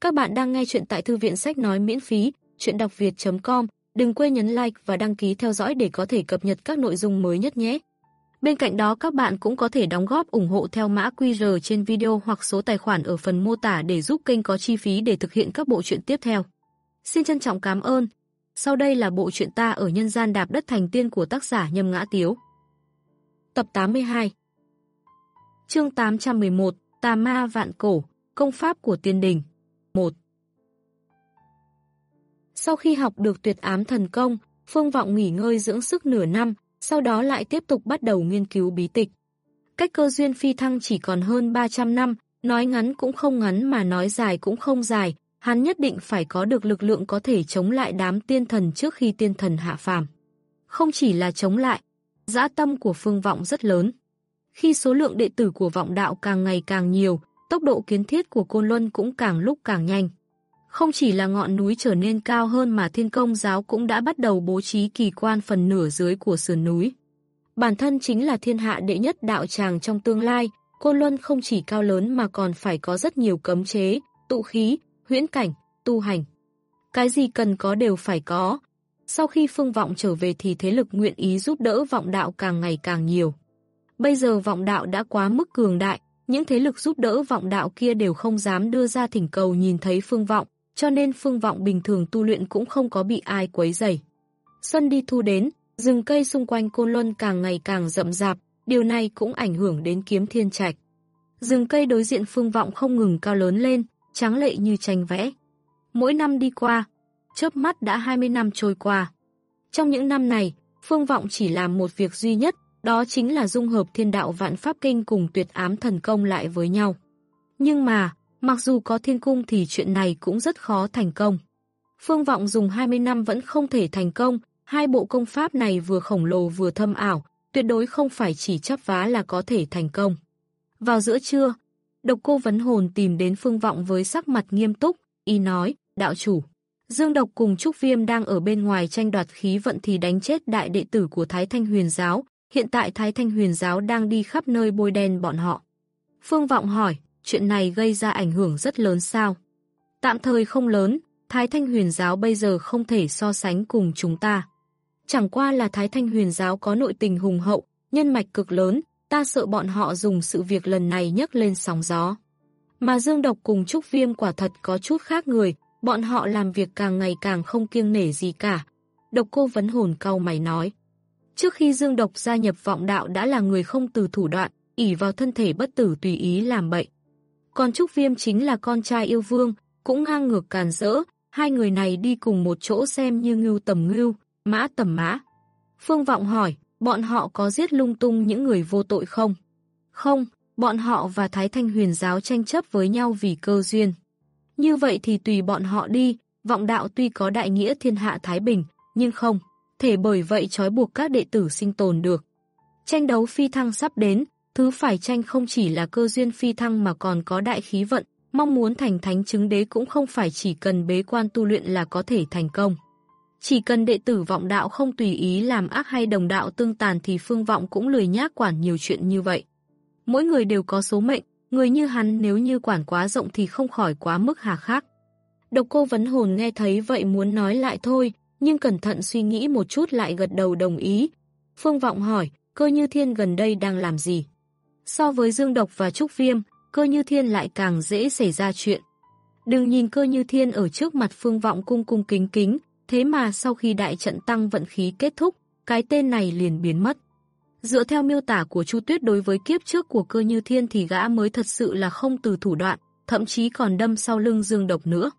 Các bạn đang nghe chuyện tại thư viện sách nói miễn phí, chuyện đọc việt.com. Đừng quên nhấn like và đăng ký theo dõi để có thể cập nhật các nội dung mới nhất nhé. Bên cạnh đó các bạn cũng có thể đóng góp ủng hộ theo mã QR trên video hoặc số tài khoản ở phần mô tả để giúp kênh có chi phí để thực hiện các bộ truyện tiếp theo. Xin trân trọng cảm ơn. Sau đây là bộ truyện ta ở nhân gian đạp đất thành tiên của tác giả Nhâm Ngã Tiếu. Tập 82 Chương 811 Tà Ma Vạn Cổ Công pháp của tiên đình 1 Sau khi học được tuyệt ám thần công, Phương Vọng nghỉ ngơi dưỡng sức nửa năm, sau đó lại tiếp tục bắt đầu nghiên cứu bí tịch. Cách cơ duyên phi thăng chỉ còn hơn 300 năm, nói ngắn cũng không ngắn mà nói dài cũng không dài, hắn nhất định phải có được lực lượng có thể chống lại đám tiên thần trước khi tiên thần hạ phàm. Không chỉ là chống lại, dã tâm của Phương Vọng rất lớn. Khi số lượng đệ tử của vọng đạo càng ngày càng nhiều, tốc độ kiến thiết của Côn Luân cũng càng lúc càng nhanh. Không chỉ là ngọn núi trở nên cao hơn mà thiên công giáo cũng đã bắt đầu bố trí kỳ quan phần nửa dưới của sườn núi. Bản thân chính là thiên hạ đệ nhất đạo tràng trong tương lai, Côn Luân không chỉ cao lớn mà còn phải có rất nhiều cấm chế, tụ khí, huyễn cảnh, tu hành. Cái gì cần có đều phải có. Sau khi phương vọng trở về thì thế lực nguyện ý giúp đỡ vọng đạo càng ngày càng nhiều. Bây giờ vọng đạo đã quá mức cường đại, những thế lực giúp đỡ vọng đạo kia đều không dám đưa ra thỉnh cầu nhìn thấy phương vọng, cho nên phương vọng bình thường tu luyện cũng không có bị ai quấy rầy. Xuân đi thu đến, rừng cây xung quanh Côn Luân càng ngày càng rậm rạp, điều này cũng ảnh hưởng đến kiếm thiên trạch. Rừng cây đối diện phương vọng không ngừng cao lớn lên, trắng lệ như tranh vẽ. Mỗi năm đi qua, chớp mắt đã 20 năm trôi qua. Trong những năm này, Phương Vọng chỉ làm một việc duy nhất, đó chính là dung hợp thiên đạo vạn pháp kinh cùng tuyệt ám thần công lại với nhau. Nhưng mà, mặc dù có thiên cung thì chuyện này cũng rất khó thành công. Phương Vọng dùng 20 năm vẫn không thể thành công, hai bộ công pháp này vừa khổng lồ vừa thâm ảo, tuyệt đối không phải chỉ chấp vá là có thể thành công. Vào giữa trưa, độc cô vấn hồn tìm đến Phương Vọng với sắc mặt nghiêm túc, y nói, đạo chủ. Dương Độc cùng Trúc Viêm đang ở bên ngoài tranh đoạt khí vận thì đánh chết đại đệ tử của Thái Thanh Huyền Giáo, Hiện tại Thái Thanh Huyền Giáo đang đi khắp nơi bôi đen bọn họ. Phương Vọng hỏi, chuyện này gây ra ảnh hưởng rất lớn sao? Tạm thời không lớn, Thái Thanh Huyền Giáo bây giờ không thể so sánh cùng chúng ta. Chẳng qua là Thái Thanh Huyền Giáo có nội tình hùng hậu, nhân mạch cực lớn, ta sợ bọn họ dùng sự việc lần này nhấc lên sóng gió. Mà Dương Độc cùng Trúc Viêm quả thật có chút khác người, bọn họ làm việc càng ngày càng không kiêng nể gì cả. Độc cô vấn hồn cau mày nói. Trước khi Dương Độc gia nhập vọng đạo đã là người không từ thủ đoạn, ỉ vào thân thể bất tử tùy ý làm bậy. Còn Trúc Viêm chính là con trai yêu vương, cũng ngang ngược càn rỡ, hai người này đi cùng một chỗ xem như ngưu tầm ngưu, mã tầm mã. Phương Vọng hỏi, bọn họ có giết lung tung những người vô tội không? Không, bọn họ và Thái Thanh huyền giáo tranh chấp với nhau vì cơ duyên. Như vậy thì tùy bọn họ đi, vọng đạo tuy có đại nghĩa thiên hạ Thái Bình, nhưng không thể bởi vậy trói buộc các đệ tử sinh tồn được. Tranh đấu phi thăng sắp đến, thứ phải tranh không chỉ là cơ duyên phi thăng mà còn có đại khí vận, mong muốn thành thánh chứng đế cũng không phải chỉ cần bế quan tu luyện là có thể thành công. Chỉ cần đệ tử vọng đạo không tùy ý làm ác hay đồng đạo tương tàn thì phương vọng cũng lười nhác quản nhiều chuyện như vậy. Mỗi người đều có số mệnh, người như hắn nếu như quản quá rộng thì không khỏi quá mức hà khắc. Độc cô vấn hồn nghe thấy vậy muốn nói lại thôi, nhưng cẩn thận suy nghĩ một chút lại gật đầu đồng ý. Phương Vọng hỏi, cơ như thiên gần đây đang làm gì? So với Dương Độc và Trúc Viêm, cơ như thiên lại càng dễ xảy ra chuyện. Đừng nhìn cơ như thiên ở trước mặt Phương Vọng cung cung kính kính, thế mà sau khi đại trận tăng vận khí kết thúc, cái tên này liền biến mất. Dựa theo miêu tả của Chu Tuyết đối với kiếp trước của cơ như thiên thì gã mới thật sự là không từ thủ đoạn, thậm chí còn đâm sau lưng Dương Độc nữa.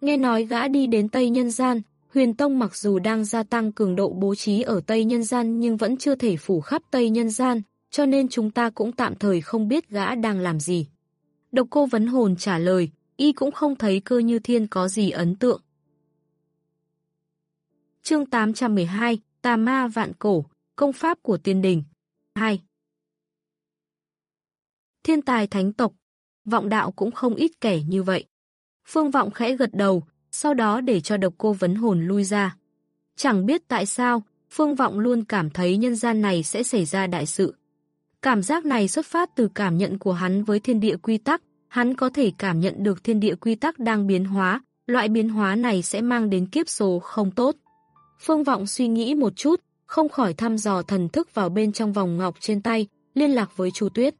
Nghe nói gã đi đến Tây Nhân Gian, Huyền Tông mặc dù đang gia tăng cường độ bố trí ở Tây Nhân Gian nhưng vẫn chưa thể phủ khắp Tây Nhân Gian, cho nên chúng ta cũng tạm thời không biết gã đang làm gì. Độc cô vấn hồn trả lời, y cũng không thấy cơ như thiên có gì ấn tượng. Chương 812, Tà Ma Vạn Cổ, Công Pháp của Tiên Đình 2 Thiên tài thánh tộc, vọng đạo cũng không ít kẻ như vậy. Phương vọng khẽ gật đầu, sau đó để cho độc cô vấn hồn lui ra. Chẳng biết tại sao, Phương Vọng luôn cảm thấy nhân gian này sẽ xảy ra đại sự. Cảm giác này xuất phát từ cảm nhận của hắn với thiên địa quy tắc, Hắn có thể cảm nhận được thiên địa quy tắc đang biến hóa, loại biến hóa này sẽ mang đến kiếp số không tốt. Phương Vọng suy nghĩ một chút, không khỏi thăm dò thần thức vào bên trong vòng ngọc trên tay, liên lạc với Chu Tuyết.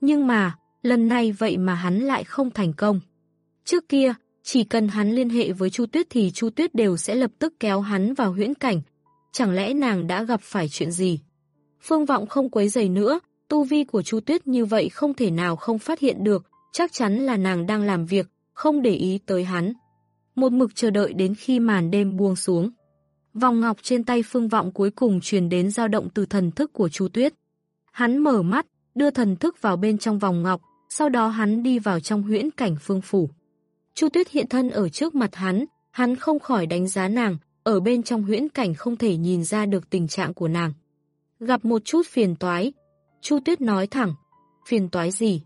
Nhưng mà, lần này vậy mà hắn lại không thành công. Trước kia, chỉ cần hắn liên hệ với Chu Tuyết thì Chu Tuyết đều sẽ lập tức kéo hắn vào huyễn cảnh. Chẳng lẽ nàng đã gặp phải chuyện gì? Phương Vọng không quấy giày nữa, tu vi của Chu Tuyết như vậy không thể nào không phát hiện được, chắc chắn là nàng đang làm việc, không để ý tới hắn. Một mực chờ đợi đến khi màn đêm buông xuống. Vòng ngọc trên tay Phương Vọng cuối cùng truyền đến dao động từ thần thức của Chu Tuyết. Hắn mở mắt, đưa thần thức vào bên trong vòng ngọc, sau đó hắn đi vào trong huyễn cảnh phương phủ. Chu Tuyết hiện thân ở trước mặt hắn, hắn không khỏi đánh giá nàng, ở bên trong huyễn cảnh không thể nhìn ra được tình trạng của nàng. Gặp một chút phiền toái, Chu Tuyết nói thẳng, phiền toái gì?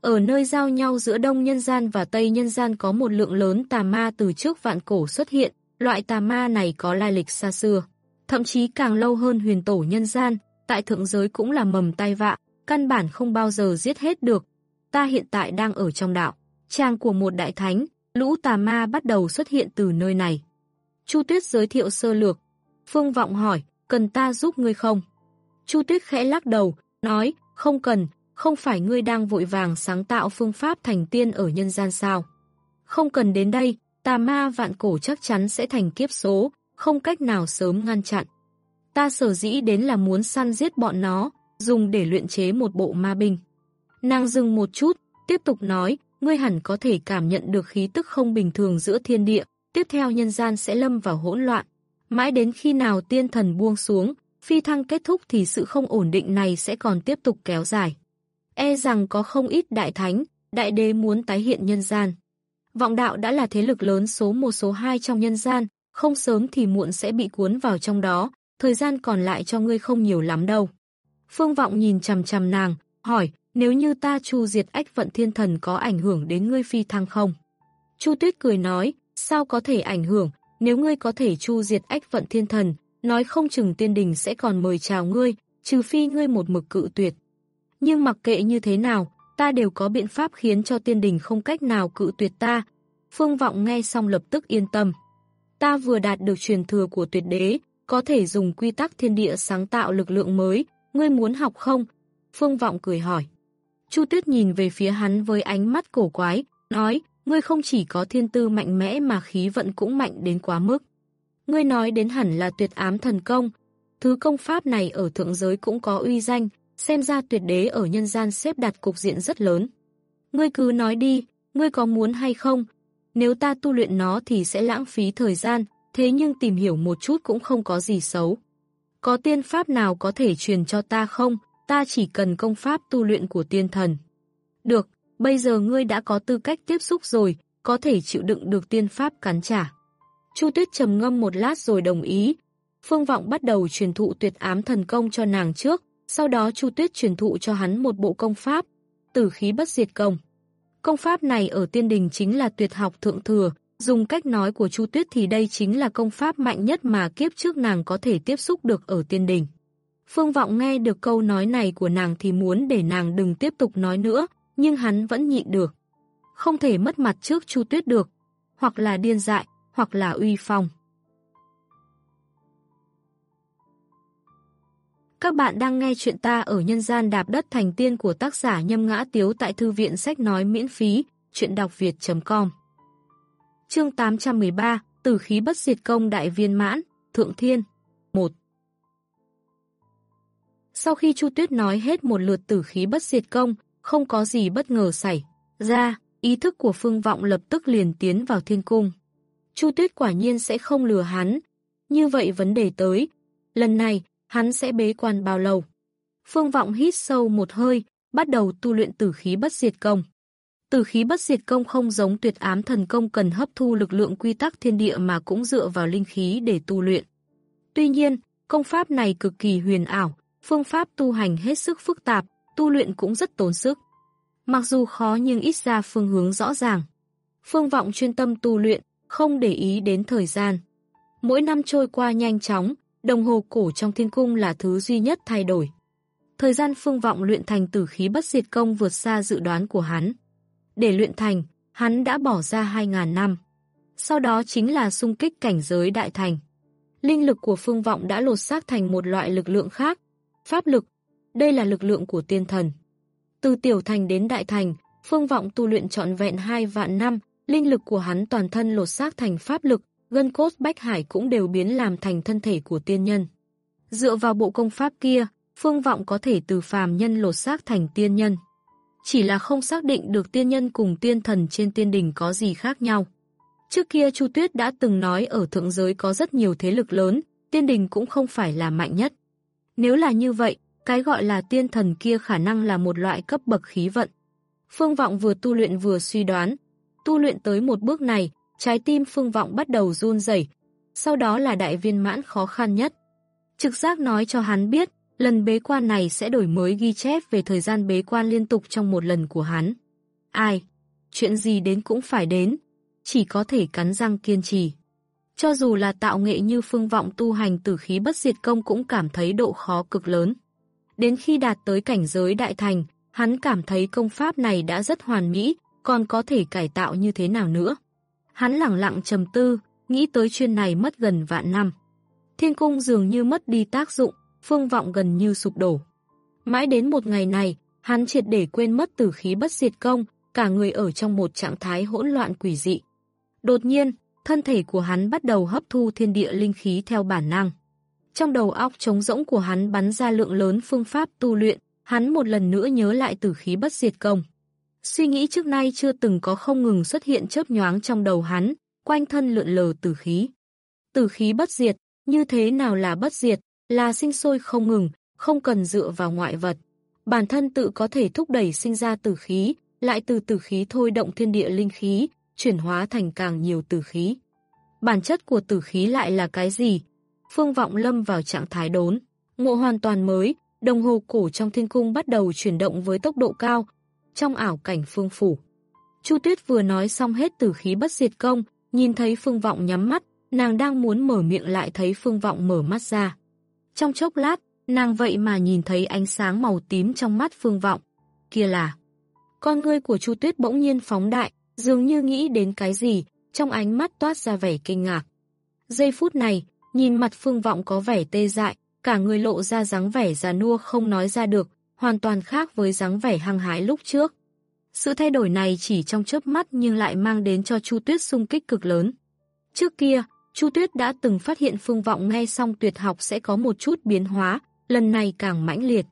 Ở nơi giao nhau giữa Đông Nhân Gian và Tây Nhân Gian có một lượng lớn tà ma từ trước vạn cổ xuất hiện, loại tà ma này có lai lịch xa xưa. Thậm chí càng lâu hơn huyền tổ Nhân Gian, tại thượng giới cũng là mầm tai vạ, căn bản không bao giờ giết hết được. Ta hiện tại đang ở trong đạo, trang của một đại thánh, lũ tà ma bắt đầu xuất hiện từ nơi này. Chu Tuyết giới thiệu sơ lược. Phương Vọng hỏi, cần ta giúp ngươi không? Chu Tuyết khẽ lắc đầu, nói, không cần, không phải ngươi đang vội vàng sáng tạo phương pháp thành tiên ở nhân gian sao. Không cần đến đây, tà ma vạn cổ chắc chắn sẽ thành kiếp số, không cách nào sớm ngăn chặn. Ta sở dĩ đến là muốn săn giết bọn nó, dùng để luyện chế một bộ ma binh. Nàng dừng một chút, tiếp tục nói, ngươi hẳn có thể cảm nhận được khí tức không bình thường giữa thiên địa, tiếp theo nhân gian sẽ lâm vào hỗn loạn. Mãi đến khi nào tiên thần buông xuống, phi thăng kết thúc thì sự không ổn định này sẽ còn tiếp tục kéo dài. E rằng có không ít đại thánh, đại đế muốn tái hiện nhân gian. Vọng đạo đã là thế lực lớn số một số hai trong nhân gian, không sớm thì muộn sẽ bị cuốn vào trong đó, thời gian còn lại cho ngươi không nhiều lắm đâu. Phương Vọng nhìn chằm chằm nàng, hỏi, nếu như ta chu diệt ách vận thiên thần có ảnh hưởng đến ngươi phi thăng không? Chu Tuyết cười nói, sao có thể ảnh hưởng, nếu ngươi có thể chu diệt ách vận thiên thần, nói không chừng tiên đình sẽ còn mời chào ngươi, trừ phi ngươi một mực cự tuyệt. Nhưng mặc kệ như thế nào, ta đều có biện pháp khiến cho tiên đình không cách nào cự tuyệt ta. Phương Vọng nghe xong lập tức yên tâm. Ta vừa đạt được truyền thừa của tuyệt đế, có thể dùng quy tắc thiên địa sáng tạo lực lượng mới, ngươi muốn học không? Phương Vọng cười hỏi. Chu Tuyết nhìn về phía hắn với ánh mắt cổ quái, nói, ngươi không chỉ có thiên tư mạnh mẽ mà khí vận cũng mạnh đến quá mức. Ngươi nói đến hẳn là tuyệt ám thần công. Thứ công pháp này ở thượng giới cũng có uy danh, xem ra tuyệt đế ở nhân gian xếp đặt cục diện rất lớn. Ngươi cứ nói đi, ngươi có muốn hay không? Nếu ta tu luyện nó thì sẽ lãng phí thời gian, thế nhưng tìm hiểu một chút cũng không có gì xấu. Có tiên pháp nào có thể truyền cho ta không? Ta chỉ cần công pháp tu luyện của tiên thần. Được, bây giờ ngươi đã có tư cách tiếp xúc rồi, có thể chịu đựng được tiên pháp cắn trả. Chu Tuyết trầm ngâm một lát rồi đồng ý. Phương Vọng bắt đầu truyền thụ tuyệt ám thần công cho nàng trước, sau đó Chu Tuyết truyền thụ cho hắn một bộ công pháp, tử khí bất diệt công. Công pháp này ở tiên đình chính là tuyệt học thượng thừa, dùng cách nói của Chu Tuyết thì đây chính là công pháp mạnh nhất mà kiếp trước nàng có thể tiếp xúc được ở tiên đình. Phương Vọng nghe được câu nói này của nàng thì muốn để nàng đừng tiếp tục nói nữa, nhưng hắn vẫn nhịn được. Không thể mất mặt trước Chu Tuyết được, hoặc là điên dại, hoặc là uy phong. Các bạn đang nghe chuyện ta ở nhân gian đạp đất thành tiên của tác giả Nhâm Ngã Tiếu tại Thư viện Sách Nói miễn phí, chuyện đọc việt.com Chương 813, Tử khí bất diệt công đại viên mãn, Thượng Thiên 1 sau khi Chu Tuyết nói hết một lượt tử khí bất diệt công, không có gì bất ngờ xảy ra, ý thức của Phương Vọng lập tức liền tiến vào thiên cung. Chu Tuyết quả nhiên sẽ không lừa hắn. Như vậy vấn đề tới, lần này, hắn sẽ bế quan bao lâu? Phương Vọng hít sâu một hơi, bắt đầu tu luyện tử khí bất diệt công. Tử khí bất diệt công không giống tuyệt ám thần công cần hấp thu lực lượng quy tắc thiên địa mà cũng dựa vào linh khí để tu luyện. Tuy nhiên, công pháp này cực kỳ huyền ảo, phương pháp tu hành hết sức phức tạp, tu luyện cũng rất tốn sức. Mặc dù khó nhưng ít ra phương hướng rõ ràng. Phương Vọng chuyên tâm tu luyện, không để ý đến thời gian. Mỗi năm trôi qua nhanh chóng, đồng hồ cổ trong thiên cung là thứ duy nhất thay đổi. Thời gian phương vọng luyện thành tử khí bất diệt công vượt xa dự đoán của hắn. để luyện thành, hắn đã bỏ ra 2.000 năm. Sau đó chính là xung kích cảnh giới đại thành. Linh lực của phương vọng đã lột xác thành một loại lực lượng khác. Pháp lực, đây là lực lượng của tiên thần. Từ tiểu thành đến đại thành, phương vọng tu luyện trọn vẹn 2 vạn năm, linh lực của hắn toàn thân lột xác thành pháp lực, gân cốt bách hải cũng đều biến làm thành thân thể của tiên nhân. Dựa vào bộ công pháp kia, phương vọng có thể từ phàm nhân lột xác thành tiên nhân. Chỉ là không xác định được tiên nhân cùng tiên thần trên tiên đình có gì khác nhau. Trước kia Chu Tuyết đã từng nói ở thượng giới có rất nhiều thế lực lớn, tiên đình cũng không phải là mạnh nhất. Nếu là như vậy, cái gọi là tiên thần kia khả năng là một loại cấp bậc khí vận. Phương Vọng vừa tu luyện vừa suy đoán. Tu luyện tới một bước này, trái tim Phương Vọng bắt đầu run rẩy. Sau đó là đại viên mãn khó khăn nhất. Trực giác nói cho hắn biết, lần bế quan này sẽ đổi mới ghi chép về thời gian bế quan liên tục trong một lần của hắn. Ai? Chuyện gì đến cũng phải đến, chỉ có thể cắn răng kiên trì. Cho dù là tạo nghệ như phương vọng tu hành tử khí bất diệt công cũng cảm thấy độ khó cực lớn. Đến khi đạt tới cảnh giới đại thành, hắn cảm thấy công pháp này đã rất hoàn mỹ, còn có thể cải tạo như thế nào nữa. Hắn lặng lặng trầm tư, nghĩ tới chuyên này mất gần vạn năm. Thiên cung dường như mất đi tác dụng, phương vọng gần như sụp đổ. Mãi đến một ngày này, hắn triệt để quên mất tử khí bất diệt công, cả người ở trong một trạng thái hỗn loạn quỷ dị. Đột nhiên, thân thể của hắn bắt đầu hấp thu thiên địa linh khí theo bản năng. Trong đầu óc trống rỗng của hắn bắn ra lượng lớn phương pháp tu luyện, hắn một lần nữa nhớ lại tử khí bất diệt công. Suy nghĩ trước nay chưa từng có không ngừng xuất hiện chớp nhoáng trong đầu hắn, quanh thân lượn lờ tử khí. Tử khí bất diệt, như thế nào là bất diệt, là sinh sôi không ngừng, không cần dựa vào ngoại vật. Bản thân tự có thể thúc đẩy sinh ra tử khí, lại từ tử khí thôi động thiên địa linh khí, chuyển hóa thành càng nhiều tử khí. Bản chất của tử khí lại là cái gì? Phương Vọng lâm vào trạng thái đốn, ngộ hoàn toàn mới, đồng hồ cổ trong thiên cung bắt đầu chuyển động với tốc độ cao, trong ảo cảnh phương phủ. Chu Tuyết vừa nói xong hết tử khí bất diệt công, nhìn thấy Phương Vọng nhắm mắt, nàng đang muốn mở miệng lại thấy Phương Vọng mở mắt ra. Trong chốc lát, nàng vậy mà nhìn thấy ánh sáng màu tím trong mắt Phương Vọng. Kia là... Con ngươi của Chu Tuyết bỗng nhiên phóng đại, dường như nghĩ đến cái gì, trong ánh mắt toát ra vẻ kinh ngạc. Giây phút này, nhìn mặt Phương Vọng có vẻ tê dại, cả người lộ ra dáng vẻ già nua không nói ra được, hoàn toàn khác với dáng vẻ hăng hái lúc trước. Sự thay đổi này chỉ trong chớp mắt nhưng lại mang đến cho Chu Tuyết xung kích cực lớn. Trước kia, Chu Tuyết đã từng phát hiện Phương Vọng nghe xong tuyệt học sẽ có một chút biến hóa, lần này càng mãnh liệt.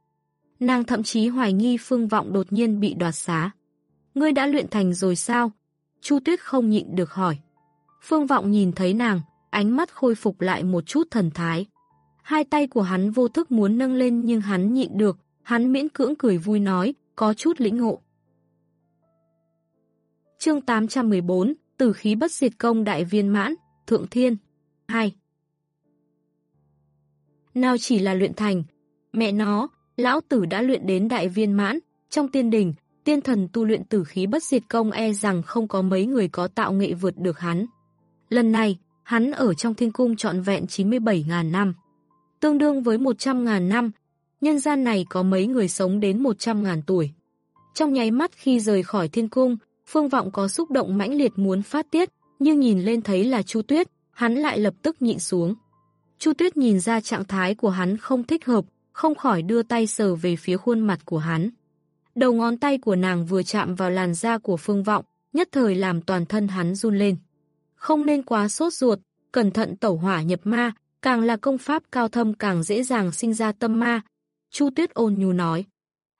Nàng thậm chí hoài nghi Phương Vọng đột nhiên bị đoạt xá. Ngươi đã luyện thành rồi sao? Chu Tuyết không nhịn được hỏi. Phương Vọng nhìn thấy nàng, ánh mắt khôi phục lại một chút thần thái. Hai tay của hắn vô thức muốn nâng lên nhưng hắn nhịn được, hắn miễn cưỡng cười vui nói, có chút lĩnh ngộ. Chương 814, Tử khí bất diệt công đại viên mãn, Thượng Thiên 2 Nào chỉ là luyện thành, mẹ nó, lão tử đã luyện đến đại viên mãn, trong tiên đình, tiên thần tu luyện tử khí bất diệt công e rằng không có mấy người có tạo nghệ vượt được hắn. Lần này, hắn ở trong thiên cung trọn vẹn 97.000 năm. Tương đương với 100.000 năm, nhân gian này có mấy người sống đến 100.000 tuổi. Trong nháy mắt khi rời khỏi thiên cung, Phương Vọng có xúc động mãnh liệt muốn phát tiết, nhưng nhìn lên thấy là Chu Tuyết, hắn lại lập tức nhịn xuống. Chu Tuyết nhìn ra trạng thái của hắn không thích hợp, không khỏi đưa tay sờ về phía khuôn mặt của hắn. Đầu ngón tay của nàng vừa chạm vào làn da của Phương Vọng, nhất thời làm toàn thân hắn run lên. Không nên quá sốt ruột, cẩn thận tẩu hỏa nhập ma, càng là công pháp cao thâm càng dễ dàng sinh ra tâm ma. Chu Tuyết ôn nhu nói.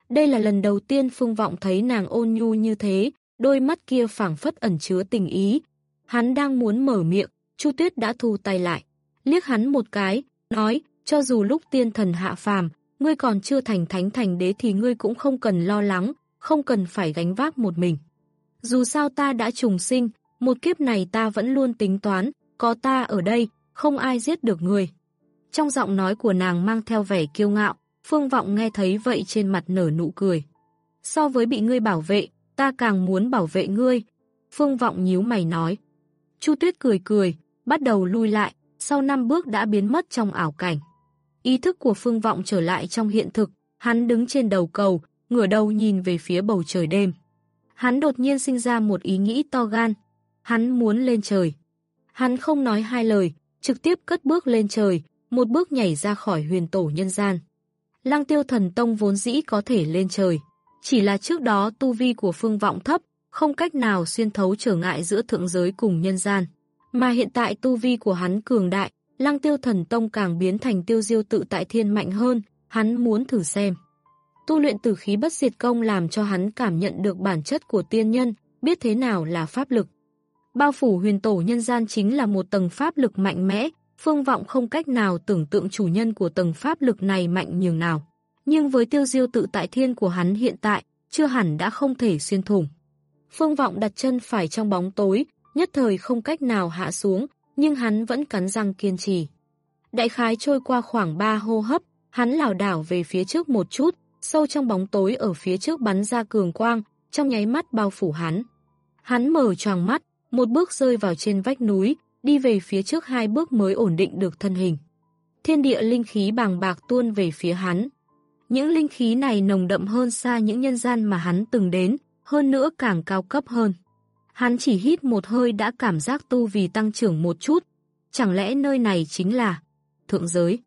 Đây là lần đầu tiên Phương Vọng thấy nàng ôn nhu như thế, đôi mắt kia phảng phất ẩn chứa tình ý. Hắn đang muốn mở miệng, Chu Tuyết đã thu tay lại. Liếc hắn một cái, nói, cho dù lúc tiên thần hạ phàm, ngươi còn chưa thành thánh thành đế thì ngươi cũng không cần lo lắng, không cần phải gánh vác một mình. Dù sao ta đã trùng sinh, một kiếp này ta vẫn luôn tính toán, có ta ở đây, không ai giết được ngươi. Trong giọng nói của nàng mang theo vẻ kiêu ngạo, Phương Vọng nghe thấy vậy trên mặt nở nụ cười. So với bị ngươi bảo vệ, ta càng muốn bảo vệ ngươi. Phương Vọng nhíu mày nói. Chu Tuyết cười cười, bắt đầu lui lại, sau năm bước đã biến mất trong ảo cảnh. Ý thức của Phương Vọng trở lại trong hiện thực, hắn đứng trên đầu cầu, ngửa đầu nhìn về phía bầu trời đêm. Hắn đột nhiên sinh ra một ý nghĩ to gan. Hắn muốn lên trời. Hắn không nói hai lời, trực tiếp cất bước lên trời, một bước nhảy ra khỏi huyền tổ nhân gian. Lăng tiêu thần tông vốn dĩ có thể lên trời. Chỉ là trước đó tu vi của phương vọng thấp, không cách nào xuyên thấu trở ngại giữa thượng giới cùng nhân gian. Mà hiện tại tu vi của hắn cường đại, lăng tiêu thần tông càng biến thành tiêu diêu tự tại thiên mạnh hơn, hắn muốn thử xem. Tu luyện tử khí bất diệt công làm cho hắn cảm nhận được bản chất của tiên nhân, biết thế nào là pháp lực. Bao phủ huyền tổ nhân gian chính là một tầng pháp lực mạnh mẽ, phương vọng không cách nào tưởng tượng chủ nhân của tầng pháp lực này mạnh nhường nào. Nhưng với tiêu diêu tự tại thiên của hắn hiện tại, chưa hẳn đã không thể xuyên thủng. Phương vọng đặt chân phải trong bóng tối, nhất thời không cách nào hạ xuống, nhưng hắn vẫn cắn răng kiên trì. Đại khái trôi qua khoảng 3 hô hấp, hắn lảo đảo về phía trước một chút, sâu trong bóng tối ở phía trước bắn ra cường quang, trong nháy mắt bao phủ hắn. Hắn mở choàng mắt, một bước rơi vào trên vách núi, đi về phía trước hai bước mới ổn định được thân hình. Thiên địa linh khí bàng bạc tuôn về phía hắn. Những linh khí này nồng đậm hơn xa những nhân gian mà hắn từng đến, hơn nữa càng cao cấp hơn. Hắn chỉ hít một hơi đã cảm giác tu vì tăng trưởng một chút. Chẳng lẽ nơi này chính là thượng giới?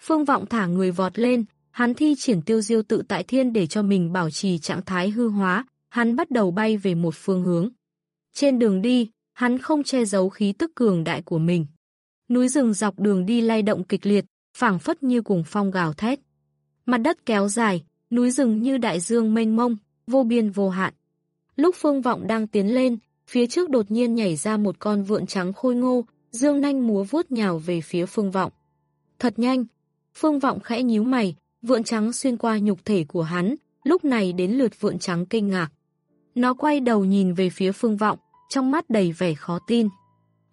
Phương vọng thả người vọt lên, hắn thi triển tiêu diêu tự tại thiên để cho mình bảo trì trạng thái hư hóa, hắn bắt đầu bay về một phương hướng. Trên đường đi, hắn không che giấu khí tức cường đại của mình. Núi rừng dọc đường đi lay động kịch liệt, phảng phất như cùng phong gào thét. Mặt đất kéo dài, núi rừng như đại dương mênh mông, vô biên vô hạn. Lúc Phương Vọng đang tiến lên, phía trước đột nhiên nhảy ra một con vượn trắng khôi ngô, dương nanh múa vuốt nhào về phía Phương Vọng. Thật nhanh, Phương Vọng khẽ nhíu mày, vượn trắng xuyên qua nhục thể của hắn, lúc này đến lượt vượn trắng kinh ngạc. Nó quay đầu nhìn về phía Phương Vọng, trong mắt đầy vẻ khó tin.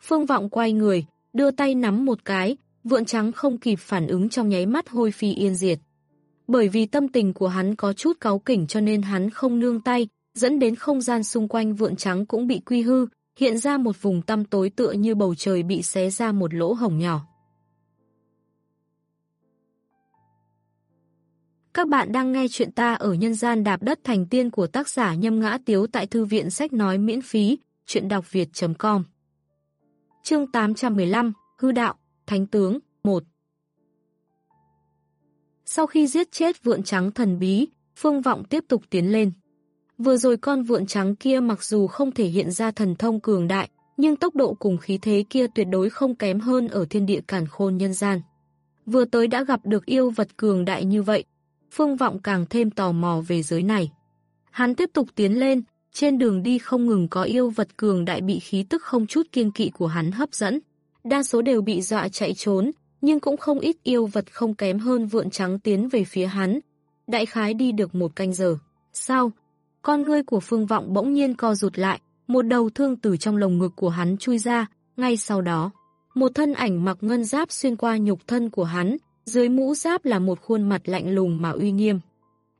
Phương Vọng quay người, đưa tay nắm một cái, vượn trắng không kịp phản ứng trong nháy mắt hôi phi yên diệt. Bởi vì tâm tình của hắn có chút cáu kỉnh cho nên hắn không nương tay, dẫn đến không gian xung quanh vượn trắng cũng bị quy hư, hiện ra một vùng tăm tối tựa như bầu trời bị xé ra một lỗ hổng nhỏ. Các bạn đang nghe chuyện ta ở nhân gian đạp đất thành tiên của tác giả Nhâm Ngã Tiếu tại Thư viện Sách Nói miễn phí, chuyện đọc việt.com Chương 815, Hư Đạo, Thánh Tướng, 1 Sau khi giết chết vượn trắng thần bí, Phương Vọng tiếp tục tiến lên. Vừa rồi con vượn trắng kia mặc dù không thể hiện ra thần thông cường đại, nhưng tốc độ cùng khí thế kia tuyệt đối không kém hơn ở thiên địa cản khôn nhân gian. Vừa tới đã gặp được yêu vật cường đại như vậy, Phương Vọng càng thêm tò mò về giới này. Hắn tiếp tục tiến lên, trên đường đi không ngừng có yêu vật cường đại bị khí tức không chút kiên kỵ của hắn hấp dẫn. Đa số đều bị dọa chạy trốn, nhưng cũng không ít yêu vật không kém hơn vượn trắng tiến về phía hắn. Đại khái đi được một canh giờ. Sau, con ngươi của phương vọng bỗng nhiên co rụt lại, một đầu thương từ trong lồng ngực của hắn chui ra, ngay sau đó. Một thân ảnh mặc ngân giáp xuyên qua nhục thân của hắn, dưới mũ giáp là một khuôn mặt lạnh lùng mà uy nghiêm.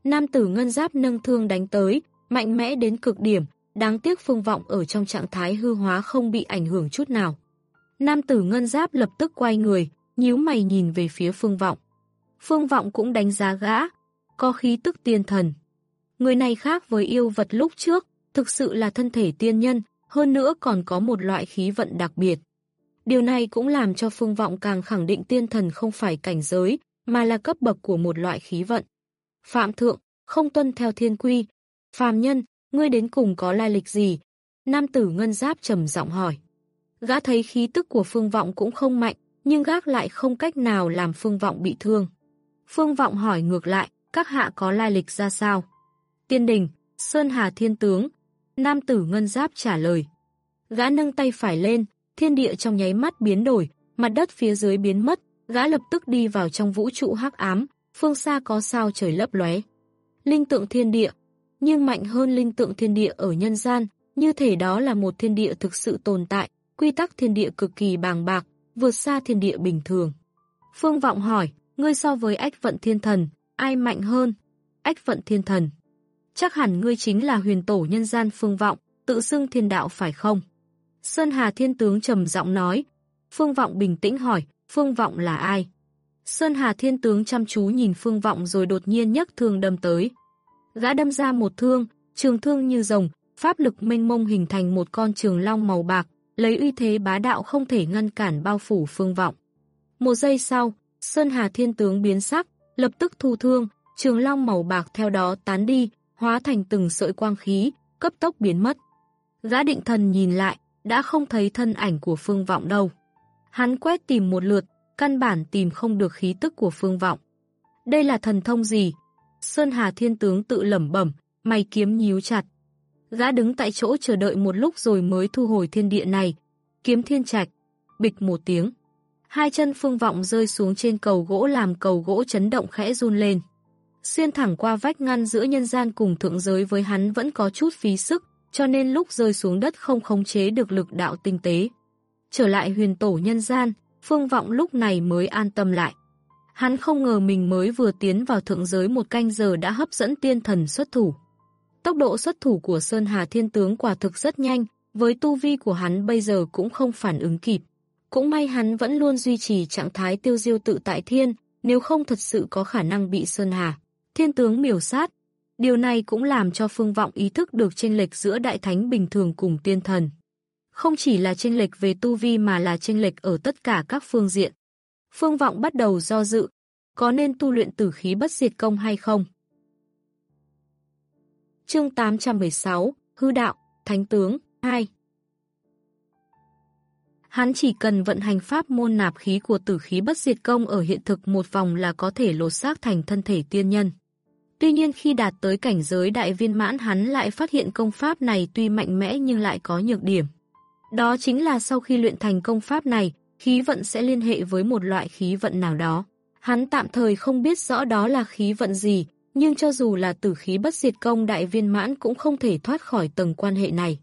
Nam tử ngân giáp nâng thương đánh tới, mạnh mẽ đến cực điểm, đáng tiếc phương vọng ở trong trạng thái hư hóa không bị ảnh hưởng chút nào. Nam tử ngân giáp lập tức quay người, nhíu mày nhìn về phía phương vọng. Phương vọng cũng đánh giá gã, có khí tức tiên thần. Người này khác với yêu vật lúc trước, thực sự là thân thể tiên nhân, hơn nữa còn có một loại khí vận đặc biệt. Điều này cũng làm cho phương vọng càng khẳng định tiên thần không phải cảnh giới, mà là cấp bậc của một loại khí vận. Phạm thượng, không tuân theo thiên quy. Phàm nhân, ngươi đến cùng có lai lịch gì? Nam tử ngân giáp trầm giọng hỏi. Gã thấy khí tức của phương vọng cũng không mạnh, nhưng gác lại không cách nào làm phương vọng bị thương. Phương vọng hỏi ngược lại, các hạ có lai lịch ra sao? Tiên đình, Sơn Hà Thiên Tướng. Nam tử ngân giáp trả lời. Gã nâng tay phải lên, thiên địa trong nháy mắt biến đổi, mặt đất phía dưới biến mất, gã lập tức đi vào trong vũ trụ hắc ám, phương xa có sao trời lấp lóe. Linh tượng thiên địa, nhưng mạnh hơn linh tượng thiên địa ở nhân gian, như thể đó là một thiên địa thực sự tồn tại, quy tắc thiên địa cực kỳ bàng bạc, vượt xa thiên địa bình thường. Phương Vọng hỏi, ngươi so với ách vận thiên thần, ai mạnh hơn? Ách vận thiên thần. Chắc hẳn ngươi chính là huyền tổ nhân gian Phương Vọng, tự xưng thiên đạo phải không? Sơn Hà Thiên Tướng trầm giọng nói. Phương Vọng bình tĩnh hỏi, Phương Vọng là ai? Sơn Hà Thiên Tướng chăm chú nhìn Phương Vọng rồi đột nhiên nhấc thương đâm tới. Gã đâm ra một thương, trường thương như rồng, pháp lực mênh mông hình thành một con trường long màu bạc, lấy uy thế bá đạo không thể ngăn cản bao phủ phương vọng. Một giây sau, Sơn Hà Thiên Tướng biến sắc, lập tức thu thương, trường long màu bạc theo đó tán đi, hóa thành từng sợi quang khí, cấp tốc biến mất. Gã định thần nhìn lại, đã không thấy thân ảnh của phương vọng đâu. Hắn quét tìm một lượt, căn bản tìm không được khí tức của phương vọng. Đây là thần thông gì? Sơn Hà Thiên Tướng tự lẩm bẩm, mày kiếm nhíu chặt. Gã đứng tại chỗ chờ đợi một lúc rồi mới thu hồi thiên địa này. Kiếm thiên trạch, bịch một tiếng. Hai chân phương vọng rơi xuống trên cầu gỗ làm cầu gỗ chấn động khẽ run lên. Xuyên thẳng qua vách ngăn giữa nhân gian cùng thượng giới với hắn vẫn có chút phí sức, cho nên lúc rơi xuống đất không khống chế được lực đạo tinh tế. Trở lại huyền tổ nhân gian, phương vọng lúc này mới an tâm lại. Hắn không ngờ mình mới vừa tiến vào thượng giới một canh giờ đã hấp dẫn tiên thần xuất thủ. Tốc độ xuất thủ của Sơn Hà Thiên Tướng quả thực rất nhanh, với tu vi của hắn bây giờ cũng không phản ứng kịp. Cũng may hắn vẫn luôn duy trì trạng thái tiêu diêu tự tại thiên, nếu không thật sự có khả năng bị Sơn Hà. Thiên tướng miểu sát. Điều này cũng làm cho phương vọng ý thức được chênh lệch giữa đại thánh bình thường cùng tiên thần. Không chỉ là chênh lệch về tu vi mà là chênh lệch ở tất cả các phương diện. Phương vọng bắt đầu do dự, có nên tu luyện tử khí bất diệt công hay không? Chương 816, Hư đạo, Thánh tướng, 2 Hắn chỉ cần vận hành pháp môn nạp khí của tử khí bất diệt công ở hiện thực một vòng là có thể lột xác thành thân thể tiên nhân. Tuy nhiên khi đạt tới cảnh giới đại viên mãn hắn lại phát hiện công pháp này tuy mạnh mẽ nhưng lại có nhược điểm. Đó chính là sau khi luyện thành công pháp này, khí vận sẽ liên hệ với một loại khí vận nào đó. Hắn tạm thời không biết rõ đó là khí vận gì, nhưng cho dù là tử khí bất diệt công đại viên mãn cũng không thể thoát khỏi tầng quan hệ này.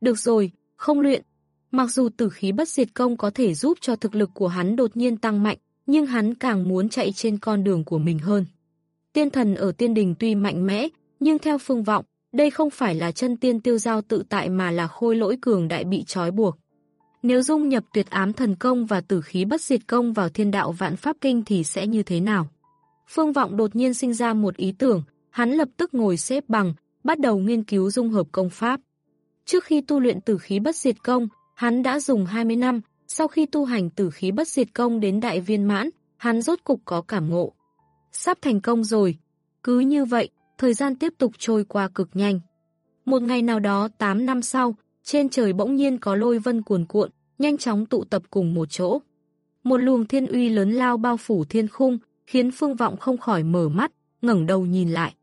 Được rồi, không luyện. Mặc dù tử khí bất diệt công có thể giúp cho thực lực của hắn đột nhiên tăng mạnh, nhưng hắn càng muốn chạy trên con đường của mình hơn. Tiên thần ở tiên đình tuy mạnh mẽ, nhưng theo phương vọng, đây không phải là chân tiên tiêu giao tự tại mà là khôi lỗi cường đại bị trói buộc. Nếu dung nhập tuyệt ám thần công và tử khí bất diệt công vào thiên đạo vạn pháp kinh thì sẽ như thế nào? Phương Vọng đột nhiên sinh ra một ý tưởng, hắn lập tức ngồi xếp bằng, bắt đầu nghiên cứu dung hợp công pháp. Trước khi tu luyện tử khí bất diệt công, hắn đã dùng 20 năm, sau khi tu hành tử khí bất diệt công đến đại viên mãn, hắn rốt cục có cảm ngộ. Sắp thành công rồi. Cứ như vậy, thời gian tiếp tục trôi qua cực nhanh. Một ngày nào đó 8 năm sau, trên trời bỗng nhiên có lôi vân cuồn cuộn, nhanh chóng tụ tập cùng một chỗ. Một luồng thiên uy lớn lao bao phủ thiên khung, khiến Phương Vọng không khỏi mở mắt, ngẩng đầu nhìn lại.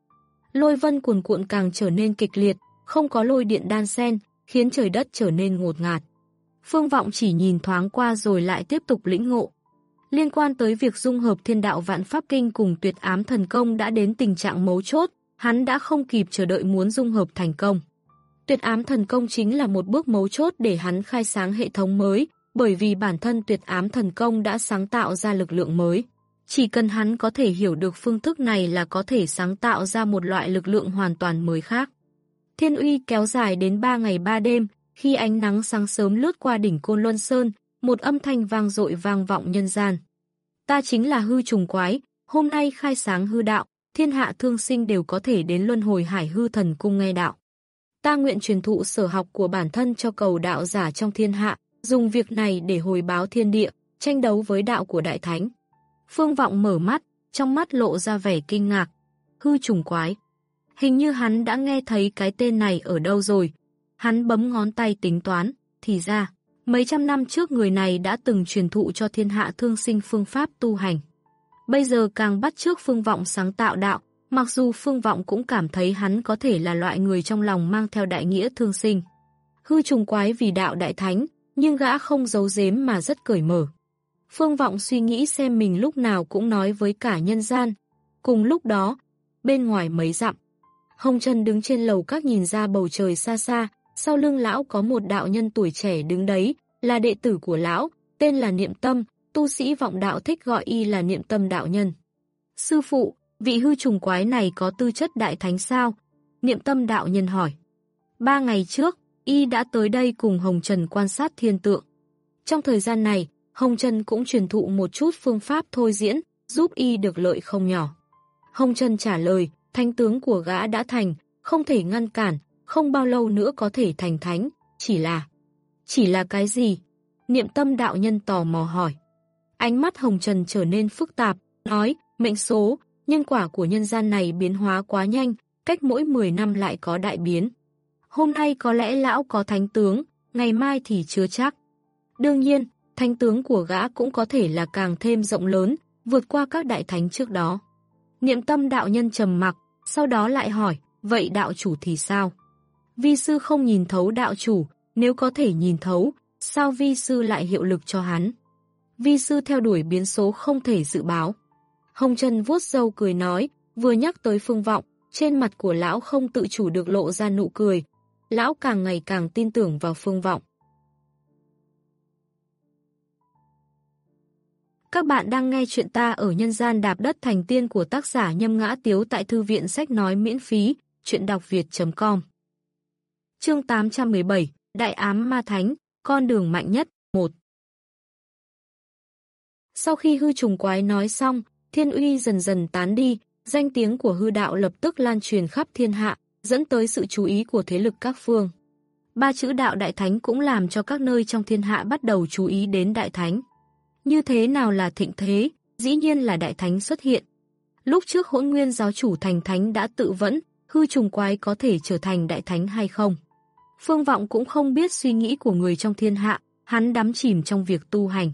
Lôi vân cuồn cuộn càng trở nên kịch liệt, không có lôi điện đan xen, khiến trời đất trở nên ngột ngạt. Phương Vọng chỉ nhìn thoáng qua rồi lại tiếp tục lĩnh ngộ. Liên quan tới việc dung hợp thiên đạo vạn pháp kinh cùng tuyệt ám thần công đã đến tình trạng mấu chốt, hắn đã không kịp chờ đợi muốn dung hợp thành công. Tuyệt ám thần công chính là một bước mấu chốt để hắn khai sáng hệ thống mới, bởi vì bản thân tuyệt ám thần công đã sáng tạo ra lực lượng mới. Chỉ cần hắn có thể hiểu được phương thức này là có thể sáng tạo ra một loại lực lượng hoàn toàn mới khác. Thiên uy kéo dài đến 3 ngày 3 đêm, khi ánh nắng sáng sớm lướt qua đỉnh Côn Luân Sơn, một âm thanh vang dội vang vọng nhân gian. Ta chính là hư trùng quái, hôm nay khai sáng hư đạo, thiên hạ thương sinh đều có thể đến luân hồi hải hư thần cung nghe đạo. Ta nguyện truyền thụ sở học của bản thân cho cầu đạo giả trong thiên hạ, dùng việc này để hồi báo thiên địa, tranh đấu với đạo của đại thánh. Phương Vọng mở mắt, trong mắt lộ ra vẻ kinh ngạc. Hư trùng quái. Hình như hắn đã nghe thấy cái tên này ở đâu rồi. Hắn bấm ngón tay tính toán, thì ra, mấy trăm năm trước người này đã từng truyền thụ cho thiên hạ thương sinh phương pháp tu hành. Bây giờ càng bắt trước Phương Vọng sáng tạo đạo, mặc dù Phương Vọng cũng cảm thấy hắn có thể là loại người trong lòng mang theo đại nghĩa thương sinh. Hư trùng quái vì đạo đại thánh, nhưng gã không giấu giếm mà rất cởi mở. Phương Vọng suy nghĩ xem mình lúc nào cũng nói với cả nhân gian. Cùng lúc đó, bên ngoài mấy dặm, Hồng Trần đứng trên lầu các nhìn ra bầu trời xa xa, sau lưng lão có một đạo nhân tuổi trẻ đứng đấy, là đệ tử của lão, tên là Niệm Tâm, tu sĩ vọng đạo thích gọi y là Niệm Tâm đạo nhân. Sư phụ, vị hư trùng quái này có tư chất đại thánh sao? Niệm Tâm đạo nhân hỏi. Ba ngày trước, y đã tới đây cùng Hồng Trần quan sát thiên tượng. Trong thời gian này, Hồng Trần cũng truyền thụ một chút phương pháp thôi diễn, giúp y được lợi không nhỏ. Hồng Trần trả lời, thanh tướng của gã đã thành, không thể ngăn cản, không bao lâu nữa có thể thành thánh, chỉ là... Chỉ là cái gì? Niệm tâm đạo nhân tò mò hỏi. Ánh mắt Hồng Trần trở nên phức tạp, nói, mệnh số, nhân quả của nhân gian này biến hóa quá nhanh, cách mỗi 10 năm lại có đại biến. Hôm nay có lẽ lão có thánh tướng, ngày mai thì chưa chắc. Đương nhiên, thánh tướng của gã cũng có thể là càng thêm rộng lớn, vượt qua các đại thánh trước đó. Niệm tâm đạo nhân trầm mặc, sau đó lại hỏi, vậy đạo chủ thì sao? Vi sư không nhìn thấu đạo chủ, nếu có thể nhìn thấu, sao vi sư lại hiệu lực cho hắn? Vi sư theo đuổi biến số không thể dự báo. Hồng Trần vuốt dâu cười nói, vừa nhắc tới phương vọng, trên mặt của lão không tự chủ được lộ ra nụ cười. Lão càng ngày càng tin tưởng vào phương vọng. Các bạn đang nghe chuyện ta ở nhân gian đạp đất thành tiên của tác giả Nhâm Ngã Tiếu tại Thư viện Sách Nói miễn phí, chuyện đọc việt.com Chương 817, Đại ám ma thánh, con đường mạnh nhất, 1 Sau khi hư trùng quái nói xong, thiên uy dần dần tán đi, danh tiếng của hư đạo lập tức lan truyền khắp thiên hạ, dẫn tới sự chú ý của thế lực các phương. Ba chữ đạo đại thánh cũng làm cho các nơi trong thiên hạ bắt đầu chú ý đến đại thánh. Như thế nào là thịnh thế, dĩ nhiên là đại thánh xuất hiện. Lúc trước hỗn nguyên giáo chủ thành thánh đã tự vẫn, hư trùng quái có thể trở thành đại thánh hay không. Phương Vọng cũng không biết suy nghĩ của người trong thiên hạ, hắn đắm chìm trong việc tu hành.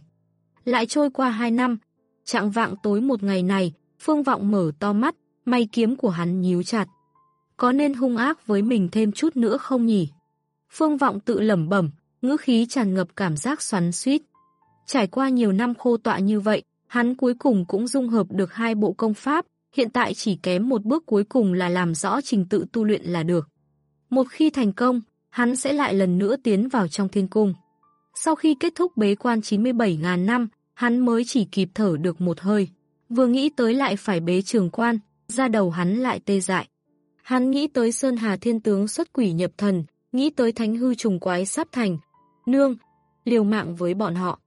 Lại trôi qua hai năm, trạng vạng tối một ngày này, Phương Vọng mở to mắt, may kiếm của hắn nhíu chặt. Có nên hung ác với mình thêm chút nữa không nhỉ? Phương Vọng tự lẩm bẩm, ngữ khí tràn ngập cảm giác xoắn suýt. Trải qua nhiều năm khô tọa như vậy, hắn cuối cùng cũng dung hợp được hai bộ công pháp, hiện tại chỉ kém một bước cuối cùng là làm rõ trình tự tu luyện là được. Một khi thành công, hắn sẽ lại lần nữa tiến vào trong thiên cung. Sau khi kết thúc bế quan 97.000 năm, hắn mới chỉ kịp thở được một hơi. Vừa nghĩ tới lại phải bế trường quan, ra đầu hắn lại tê dại. Hắn nghĩ tới Sơn Hà Thiên Tướng xuất quỷ nhập thần, nghĩ tới thánh hư trùng quái sắp thành. Nương, liều mạng với bọn họ.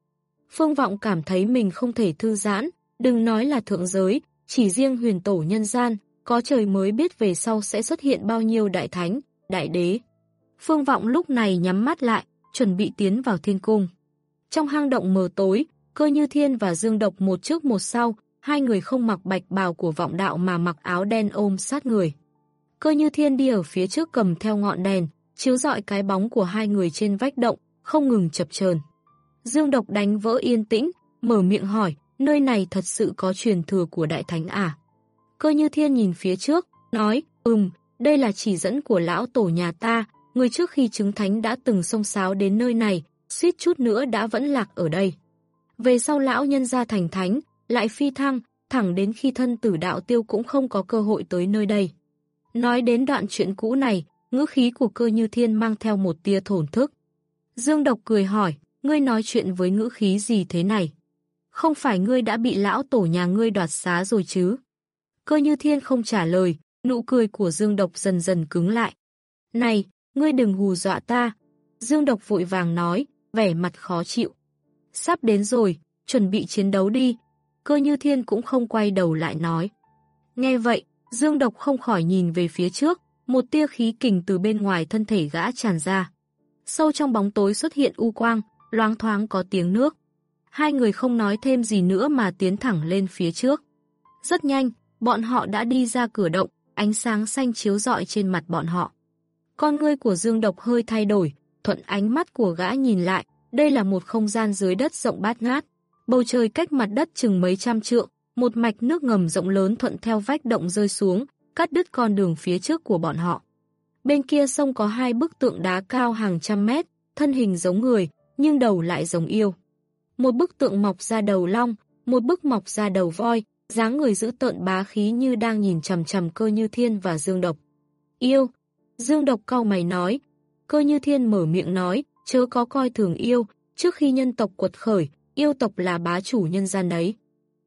Phương Vọng cảm thấy mình không thể thư giãn, đừng nói là thượng giới, chỉ riêng huyền tổ nhân gian, có trời mới biết về sau sẽ xuất hiện bao nhiêu đại thánh, đại đế. Phương Vọng lúc này nhắm mắt lại, chuẩn bị tiến vào thiên cung. Trong hang động mờ tối, cơ như thiên và dương độc một trước một sau, hai người không mặc bạch bào của vọng đạo mà mặc áo đen ôm sát người. Cơ như thiên đi ở phía trước cầm theo ngọn đèn, chiếu rọi cái bóng của hai người trên vách động, không ngừng chập chờn. Dương độc đánh vỡ yên tĩnh, mở miệng hỏi, nơi này thật sự có truyền thừa của đại thánh à? Cơ như thiên nhìn phía trước, nói, ừm, đây là chỉ dẫn của lão tổ nhà ta, người trước khi chứng thánh đã từng sông sáo đến nơi này, suýt chút nữa đã vẫn lạc ở đây. Về sau lão nhân ra thành thánh, lại phi thăng, thẳng đến khi thân tử đạo tiêu cũng không có cơ hội tới nơi đây. Nói đến đoạn chuyện cũ này, ngữ khí của cơ như thiên mang theo một tia thổn thức. Dương Độc cười hỏi, ngươi nói chuyện với ngữ khí gì thế này? Không phải ngươi đã bị lão tổ nhà ngươi đoạt xá rồi chứ? Cơ như thiên không trả lời, nụ cười của Dương Độc dần dần cứng lại. Này, ngươi đừng hù dọa ta. Dương Độc vội vàng nói, vẻ mặt khó chịu. Sắp đến rồi, chuẩn bị chiến đấu đi. Cơ như thiên cũng không quay đầu lại nói. Nghe vậy, Dương Độc không khỏi nhìn về phía trước, một tia khí kình từ bên ngoài thân thể gã tràn ra. Sâu trong bóng tối xuất hiện u quang, loáng thoáng có tiếng nước. Hai người không nói thêm gì nữa mà tiến thẳng lên phía trước. Rất nhanh, bọn họ đã đi ra cửa động, ánh sáng xanh chiếu rọi trên mặt bọn họ. Con ngươi của Dương Độc hơi thay đổi, thuận ánh mắt của gã nhìn lại, đây là một không gian dưới đất rộng bát ngát. Bầu trời cách mặt đất chừng mấy trăm trượng, một mạch nước ngầm rộng lớn thuận theo vách động rơi xuống, cắt đứt con đường phía trước của bọn họ. Bên kia sông có hai bức tượng đá cao hàng trăm mét, thân hình giống người, nhưng đầu lại giống yêu. Một bức tượng mọc ra đầu long, một bức mọc ra đầu voi, dáng người giữ tợn bá khí như đang nhìn chầm chầm cơ như thiên và dương độc. Yêu, Dương độc cau mày nói, cơ như thiên mở miệng nói, chớ có coi thường yêu, trước khi nhân tộc quật khởi, yêu tộc là bá chủ nhân gian đấy.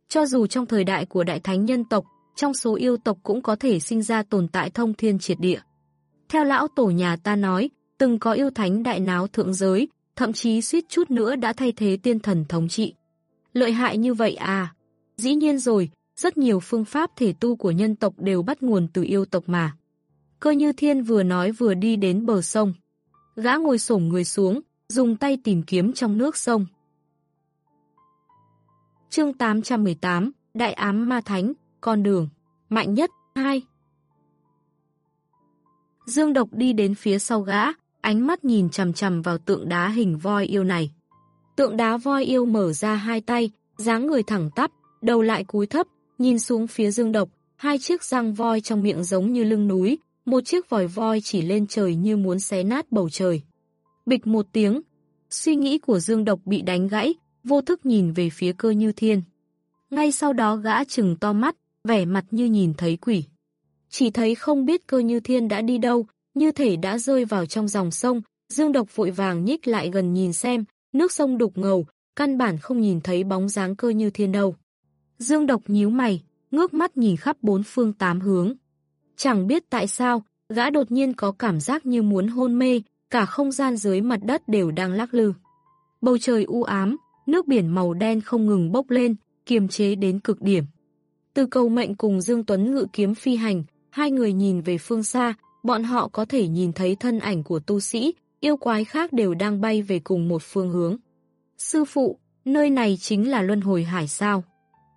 Cho dù trong thời đại của đại thánh nhân tộc, trong số yêu tộc cũng có thể sinh ra tồn tại thông thiên triệt địa. Theo lão tổ nhà ta nói, từng có yêu thánh đại náo thượng giới, thậm chí suýt chút nữa đã thay thế tiên thần thống trị. Lợi hại như vậy à? Dĩ nhiên rồi, rất nhiều phương pháp thể tu của nhân tộc đều bắt nguồn từ yêu tộc mà. Cơ như thiên vừa nói vừa đi đến bờ sông. Gã ngồi xổm người xuống, dùng tay tìm kiếm trong nước sông. Chương 818 Đại ám ma thánh, con đường, mạnh nhất, 2 Dương Độc đi đến phía sau gã, ánh mắt nhìn chầm chầm vào tượng đá hình voi yêu này. Tượng đá voi yêu mở ra hai tay, dáng người thẳng tắp, đầu lại cúi thấp, nhìn xuống phía Dương Độc, hai chiếc răng voi trong miệng giống như lưng núi, một chiếc vòi voi chỉ lên trời như muốn xé nát bầu trời. Bịch một tiếng, suy nghĩ của Dương Độc bị đánh gãy, vô thức nhìn về phía cơ như thiên. Ngay sau đó gã chừng to mắt, vẻ mặt như nhìn thấy quỷ. Chỉ thấy không biết cơ như thiên đã đi đâu, như thể đã rơi vào trong dòng sông, Dương Độc vội vàng nhích lại gần nhìn xem, nước sông đục ngầu, căn bản không nhìn thấy bóng dáng cơ như thiên đâu. Dương Độc nhíu mày, ngước mắt nhìn khắp bốn phương tám hướng. Chẳng biết tại sao, gã đột nhiên có cảm giác như muốn hôn mê, cả không gian dưới mặt đất đều đang lắc lư. Bầu trời u ám, nước biển màu đen không ngừng bốc lên, kiềm chế đến cực điểm. Từ cầu mệnh cùng Dương Tuấn ngự kiếm phi hành, hai người nhìn về phương xa, bọn họ có thể nhìn thấy thân ảnh của tu sĩ, yêu quái khác đều đang bay về cùng một phương hướng. Sư phụ, nơi này chính là Luân Hồi Hải sao?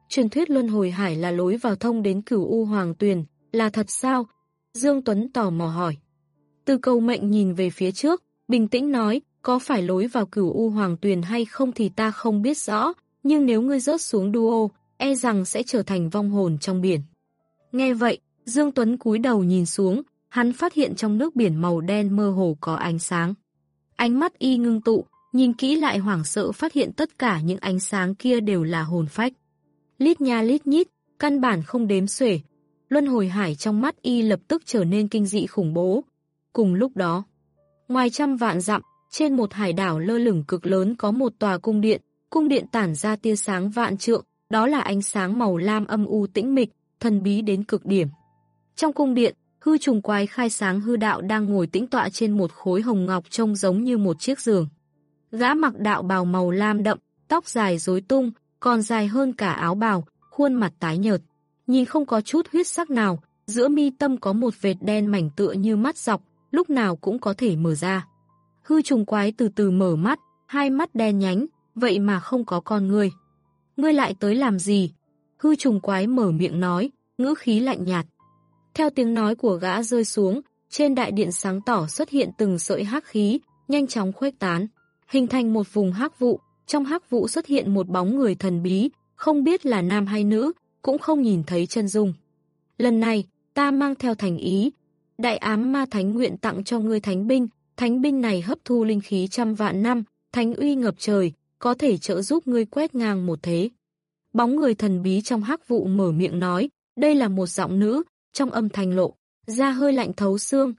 Truyền thuyết Luân Hồi Hải là lối vào thông đến cửu U Hoàng Tuyền, là thật sao? Dương Tuấn tò mò hỏi. Từ cầu mệnh nhìn về phía trước, bình tĩnh nói, có phải lối vào cửu U Hoàng Tuyền hay không thì ta không biết rõ, nhưng nếu ngươi rớt xuống duo, e rằng sẽ trở thành vong hồn trong biển. Nghe vậy, Dương Tuấn cúi đầu nhìn xuống, hắn phát hiện trong nước biển màu đen mơ hồ có ánh sáng. Ánh mắt y ngưng tụ, nhìn kỹ lại hoảng sợ phát hiện tất cả những ánh sáng kia đều là hồn phách. Lít nha lít nhít, căn bản không đếm xuể. Luân hồi hải trong mắt y lập tức trở nên kinh dị khủng bố. Cùng lúc đó, ngoài trăm vạn dặm, trên một hải đảo lơ lửng cực lớn có một tòa cung điện, cung điện tản ra tia sáng vạn trượng, đó là ánh sáng màu lam âm u tĩnh mịch, thần bí đến cực điểm. Trong cung điện, hư trùng quái khai sáng hư đạo đang ngồi tĩnh tọa trên một khối hồng ngọc trông giống như một chiếc giường. Gã mặc đạo bào màu lam đậm, tóc dài rối tung, còn dài hơn cả áo bào, khuôn mặt tái nhợt. Nhìn không có chút huyết sắc nào, giữa mi tâm có một vệt đen mảnh tựa như mắt dọc, lúc nào cũng có thể mở ra. Hư trùng quái từ từ mở mắt, hai mắt đen nhánh, vậy mà không có con người. Ngươi lại tới làm gì? Hư trùng quái mở miệng nói, ngữ khí lạnh nhạt. Theo tiếng nói của gã rơi xuống, trên đại điện sáng tỏ xuất hiện từng sợi hắc khí, nhanh chóng khuếch tán, hình thành một vùng hắc vụ, trong hắc vụ xuất hiện một bóng người thần bí, không biết là nam hay nữ, cũng không nhìn thấy chân dung. Lần này, ta mang theo thành ý, đại ám ma thánh nguyện tặng cho ngươi thánh binh, thánh binh này hấp thu linh khí trăm vạn năm, thánh uy ngập trời, có thể trợ giúp ngươi quét ngang một thế. Bóng người thần bí trong hắc vụ mở miệng nói, đây là một giọng nữ, trong âm thanh lộ, ra hơi lạnh thấu xương.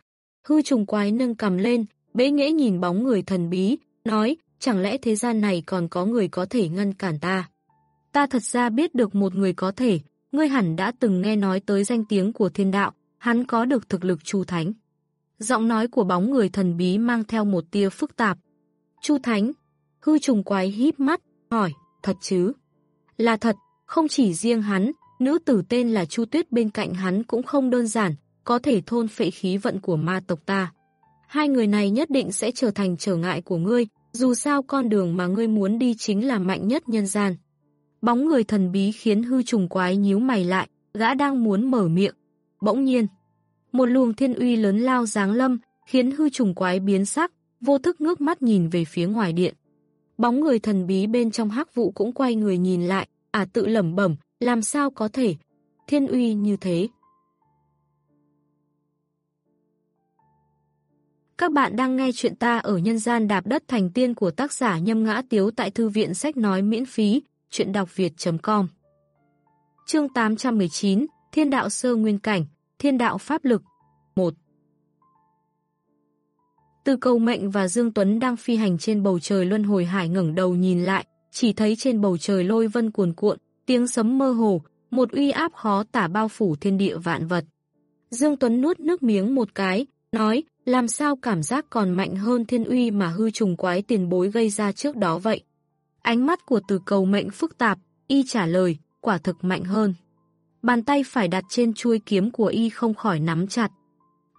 Hư trùng quái nâng cầm lên, bế nghễ nhìn bóng người thần bí, nói, chẳng lẽ thế gian này còn có người có thể ngăn cản ta? Ta thật ra biết được một người có thể, ngươi hẳn đã từng nghe nói tới danh tiếng của thiên đạo, hắn có được thực lực chu thánh. Giọng nói của bóng người thần bí mang theo một tia phức tạp. Chu thánh, hư trùng quái híp mắt, hỏi, thật chứ? Là thật, không chỉ riêng hắn, nữ tử tên là Chu Tuyết bên cạnh hắn cũng không đơn giản, có thể thôn phệ khí vận của ma tộc ta. Hai người này nhất định sẽ trở thành trở ngại của ngươi, dù sao con đường mà ngươi muốn đi chính là mạnh nhất nhân gian. Bóng người thần bí khiến hư trùng quái nhíu mày lại, gã đang muốn mở miệng. Bỗng nhiên, một luồng thiên uy lớn lao giáng lâm, khiến hư trùng quái biến sắc, vô thức ngước mắt nhìn về phía ngoài điện. Bóng người thần bí bên trong hắc vụ cũng quay người nhìn lại, à tự lẩm bẩm, làm sao có thể, thiên uy như thế. Các bạn đang nghe chuyện ta ở nhân gian đạp đất thành tiên của tác giả Nhâm Ngã Tiếu tại Thư viện Sách Nói miễn phí, chuyện đọc việt.com Chương 819, Thiên đạo sơ nguyên cảnh, Thiên đạo pháp lực 1 Từ cầu mệnh và Dương Tuấn đang phi hành trên bầu trời luân hồi hải ngẩng đầu nhìn lại, chỉ thấy trên bầu trời lôi vân cuồn cuộn, tiếng sấm mơ hồ, một uy áp khó tả bao phủ thiên địa vạn vật. Dương Tuấn nuốt nước miếng một cái, nói, làm sao cảm giác còn mạnh hơn thiên uy mà hư trùng quái tiền bối gây ra trước đó vậy. Ánh mắt của từ cầu mệnh phức tạp, y trả lời, quả thực mạnh hơn. Bàn tay phải đặt trên chuôi kiếm của y không khỏi nắm chặt.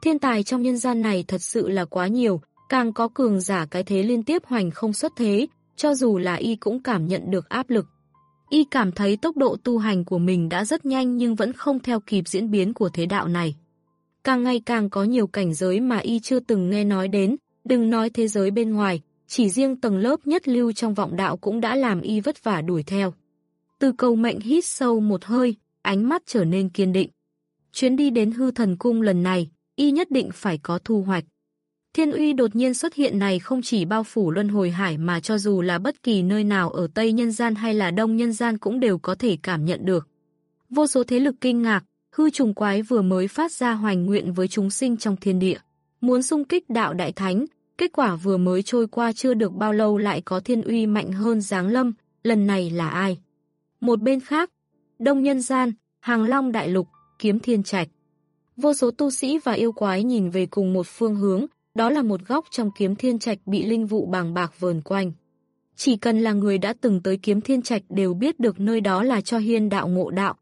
Thiên tài trong nhân gian này thật sự là quá nhiều, càng có cường giả cái thế liên tiếp hoành không xuất thế, cho dù là y cũng cảm nhận được áp lực. Y cảm thấy tốc độ tu hành của mình đã rất nhanh nhưng vẫn không theo kịp diễn biến của thế đạo này. Càng ngày càng có nhiều cảnh giới mà y chưa từng nghe nói đến, đừng nói thế giới bên ngoài, chỉ riêng tầng lớp nhất lưu trong vọng đạo cũng đã làm y vất vả đuổi theo. Từ cầu mệnh hít sâu một hơi, ánh mắt trở nên kiên định. Chuyến đi đến hư thần cung lần này, y nhất định phải có thu hoạch. Thiên uy đột nhiên xuất hiện này không chỉ bao phủ luân hồi hải mà cho dù là bất kỳ nơi nào ở Tây Nhân gian hay là Đông Nhân gian cũng đều có thể cảm nhận được. Vô số thế lực kinh ngạc, hư trùng quái vừa mới phát ra hoành nguyện với chúng sinh trong thiên địa. Muốn xung kích đạo đại thánh, kết quả vừa mới trôi qua chưa được bao lâu lại có thiên uy mạnh hơn giáng lâm, lần này là ai? Một bên khác, Đông Nhân gian, Hàng Long Đại Lục, Kiếm Thiên Trạch. Vô số tu sĩ và yêu quái nhìn về cùng một phương hướng, đó là một góc trong kiếm thiên trạch bị linh vụ bàng bạc vờn quanh. Chỉ cần là người đã từng tới kiếm thiên trạch đều biết được nơi đó là cho hiên đạo ngộ đạo.